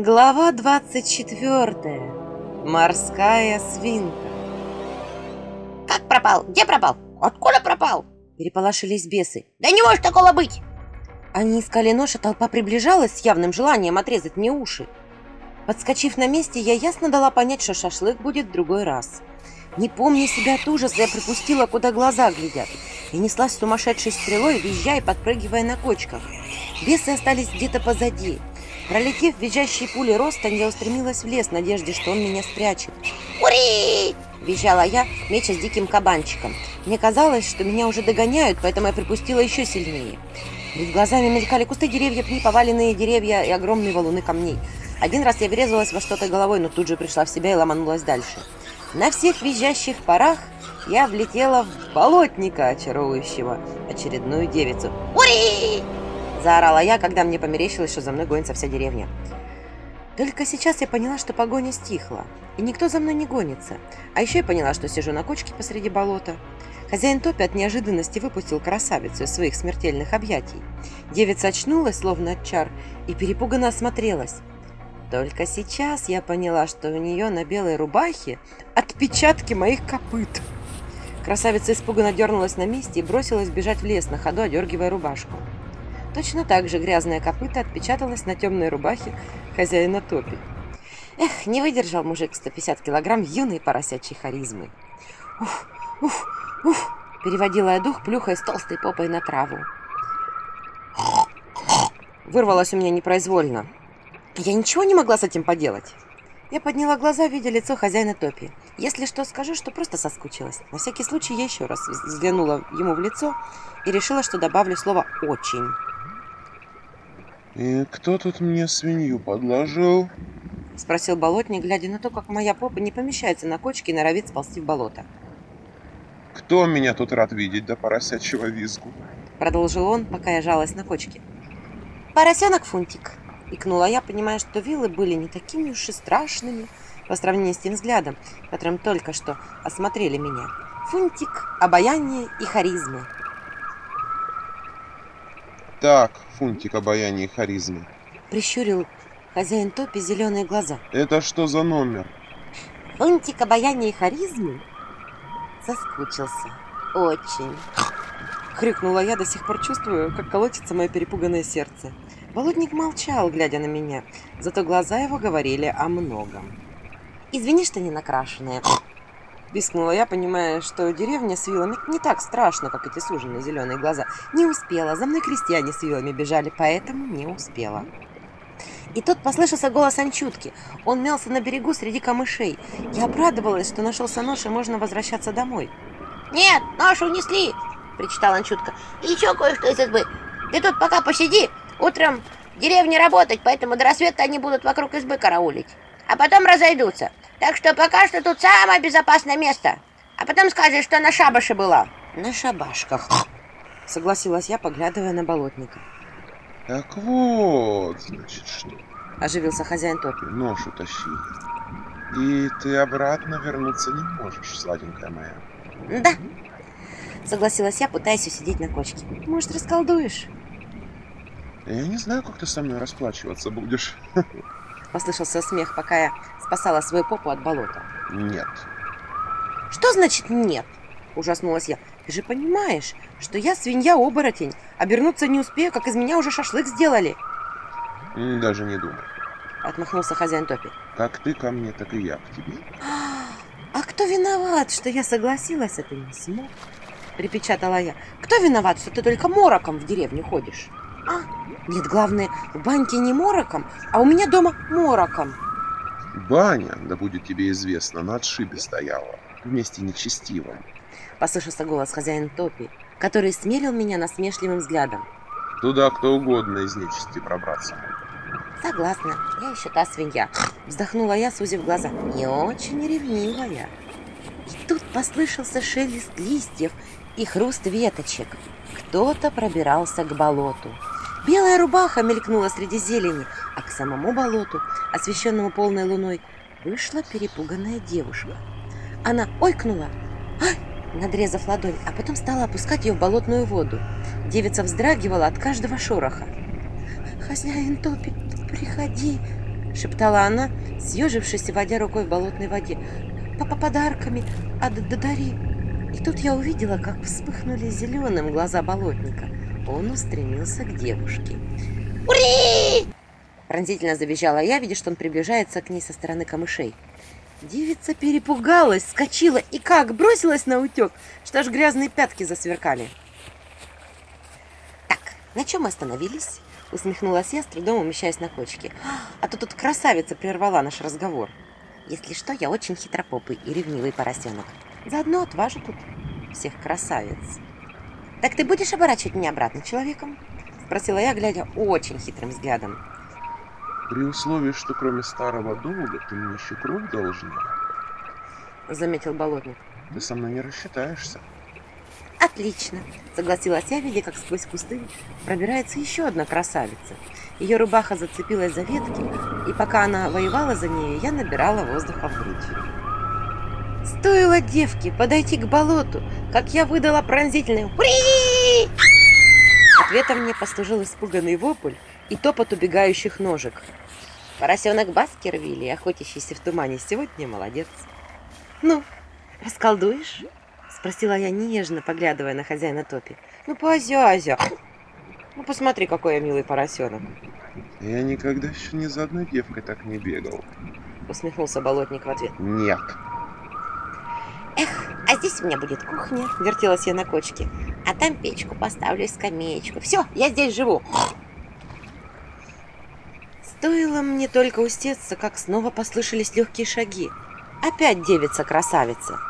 Глава 24. Морская свинка. Как пропал? Где пропал? Откуда пропал? Переполошились бесы. Да не может такого быть! Они искали нож, а толпа приближалась с явным желанием отрезать мне уши. Подскочив на месте, я ясно дала понять, что шашлык будет в другой раз. Не помня себя от ужаса, я припустила, куда глаза глядят, и неслась сумасшедшей стрелой, визжая и подпрыгивая на кочках. Бесы остались где-то позади. Пролетев визжащие пули роста, я устремилась в лес в надежде, что он меня спрячет. Ури! Визжала я, меча с диким кабанчиком. Мне казалось, что меня уже догоняют, поэтому я припустила еще сильнее. Перед глазами мелькали кусты деревьев, пни, поваленные деревья и огромные валуны камней. Один раз я врезалась во что-то головой, но тут же пришла в себя и ломанулась дальше. На всех визжащих парах я влетела в болотника, очаровывающего очередную девицу. Ури! Заорала я, когда мне померещилось, что за мной гонится вся деревня. Только сейчас я поняла, что погоня стихла, и никто за мной не гонится. А еще я поняла, что сижу на кочке посреди болота. Хозяин топи от неожиданности выпустил красавицу из своих смертельных объятий. Девица очнулась, словно от чар, и перепуганно осмотрелась. Только сейчас я поняла, что у нее на белой рубахе отпечатки моих копыт. Красавица испуганно дернулась на месте и бросилась бежать в лес, на ходу одергивая рубашку. Точно так же грязное копыто отпечаталось на темной рубахе хозяина топи. Эх, не выдержал мужик 150 килограмм юной поросячьей харизмы. Уф, уф, уф, переводила я дух, плюхаясь толстой попой на траву. Вырвалось у меня непроизвольно. Я ничего не могла с этим поделать. Я подняла глаза, видя лицо хозяина топи. Если что, скажу, что просто соскучилась. На всякий случай я еще раз взглянула ему в лицо и решила, что добавлю слово «очень». «И кто тут мне свинью подложил?» Спросил болотник, глядя на то, как моя попа не помещается на кочке и норовит сползти в болото. «Кто меня тут рад видеть до поросячьего визгу?» Продолжил он, пока я жалась на кочке. «Поросенок Фунтик!» Икнула я, понимая, что вилы были не такими уж и страшными по сравнению с тем взглядом, которым только что осмотрели меня. Фунтик, обаяние и харизмы. «Так, фунтик обаяния и харизмы. Прищурил хозяин топи зеленые глаза. Это что за номер?» Фунтик, обаяние и харизмы? Соскучился. Очень. Хрюкнула я, до сих пор чувствую, как колотится мое перепуганное сердце. Болотник молчал, глядя на меня, зато глаза его говорили о многом. «Извини, что не накрашенная», — пискнула я, понимая, что деревня с вилами не так страшно, как эти суженные зеленые глаза. Не успела, за мной крестьяне с вилами бежали, поэтому не успела. И тут послышался голос Анчутки. Он мялся на берегу среди камышей. Я обрадовалась, что нашелся нож и можно возвращаться домой. Нет, нож унесли, причитал Анчутка. Еще кое-что из избы. Ты тут пока посиди, утром деревне работать, поэтому до рассвета они будут вокруг избы караулить. А потом разойдутся. Так что пока что тут самое безопасное место. А потом скажешь, что на шабаше была. На шабашках, согласилась я, поглядывая на болотника. «Так вот, значит, что. Оживился хозяин топи. Нож утащили. И ты обратно вернуться не можешь, сладенькая моя». Да, согласилась я, пытаясь усидеть на кочке. Может, расколдуешь? Я не знаю, как ты со мной расплачиваться будешь. Послышался смех, пока я спасала свою попу от болота. Нет. Что значит нет? Ужаснулась я. Ты же понимаешь, что я свинья-оборотень. Обернуться не успею, как из меня уже шашлык сделали. Даже не думай. Отмахнулся хозяин топи. Как ты ко мне, так и я к тебе. А кто виноват, что я согласилась, это не смог? Припечатала я. Кто виноват, что ты только мороком в деревню ходишь? А? Нет, главное, в баньке не мороком, а у меня дома мороком. Баня, да будет тебе известно, на отшибе стояла. Вместе нечестивом. Послышался голос хозяина топи, который смерил меня насмешливым взглядом. Туда кто угодно из нечисти пробраться. Согласна, я еще та свинья. Вздохнула я, сузив глаза. Не очень ревнивая. И тут послышался шелест листьев и хруст веточек. Кто-то пробирался к болоту. Белая рубаха мелькнула среди зелени, а к самому болоту, освещенному полной луной, вышла перепуганная девушка. Она ойкнула, надрезав ладонь, а потом стала опускать ее в болотную воду. Девица вздрагивала от каждого шороха. «Хозяин топи, приходи!» шептала она, съежившись и водя рукой в болотной воде. «Папа подарками отдари!» И тут я увидела, как вспыхнули зеленым глаза болотника. Он устремился к девушке. Ури! Пронзительно завизжала я, видя, что он приближается к ней со стороны камышей. Девица перепугалась, скочила и как бросилась на утек, что аж грязные пятки засверкали. «Так, на чем мы остановились?» Усмехнулась я, с трудом умещаясь на кочке. «А то тут красавица прервала наш разговор. Если что, я очень хитропопый и ревнивый поросенок. Заодно отважу тут всех красавиц». «Так ты будешь оборачивать меня обратно человеком?» Спросила я, глядя очень хитрым взглядом. При условии, что кроме старого долга ты мне еще кровь должна, Заметил болотник. ты со мной не рассчитаешься. Отлично, согласилась я, видя, как сквозь кусты пробирается еще одна красавица. Ее рубаха зацепилась за ветки, и пока она воевала за нее, я набирала воздуха в грудь. Стоило девке подойти к болоту, как я выдала пронзительный «Ури!». Ответом мне послужил испуганный вопль и топот убегающих ножек. Поросенок Баскервилли, охотящийся в тумане, сегодня молодец. «Ну, расколдуешь?» Спросила я нежно, поглядывая на хозяина топи. Ну, позязя. Ну, посмотри, какой я милый поросенок. Я никогда еще ни за одной девкой так не бегал. Усмехнулся болотник в ответ. Нет. Эх, а здесь у меня будет кухня. Вертелась я на кочке. А там печку поставлю и скамеечку. Все, я здесь живу. Стоило мне только устеться, как снова послышались легкие шаги. Опять девица-красавица.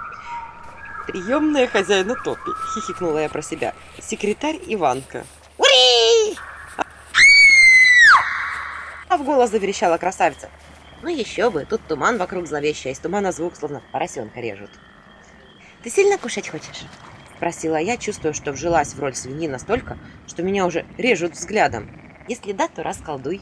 Приемная хозяина топи, хихикнула я про себя. Секретарь Иванка. Ури! А в голос заверещала красавица. Ну еще бы, тут туман вокруг зловещий, а из тумана звук словно поросенка режут. Ты сильно кушать хочешь? Спросила я, чувствуя, что вжилась в роль свиньи настолько, что меня уже режут взглядом. Если да, то расколдуй.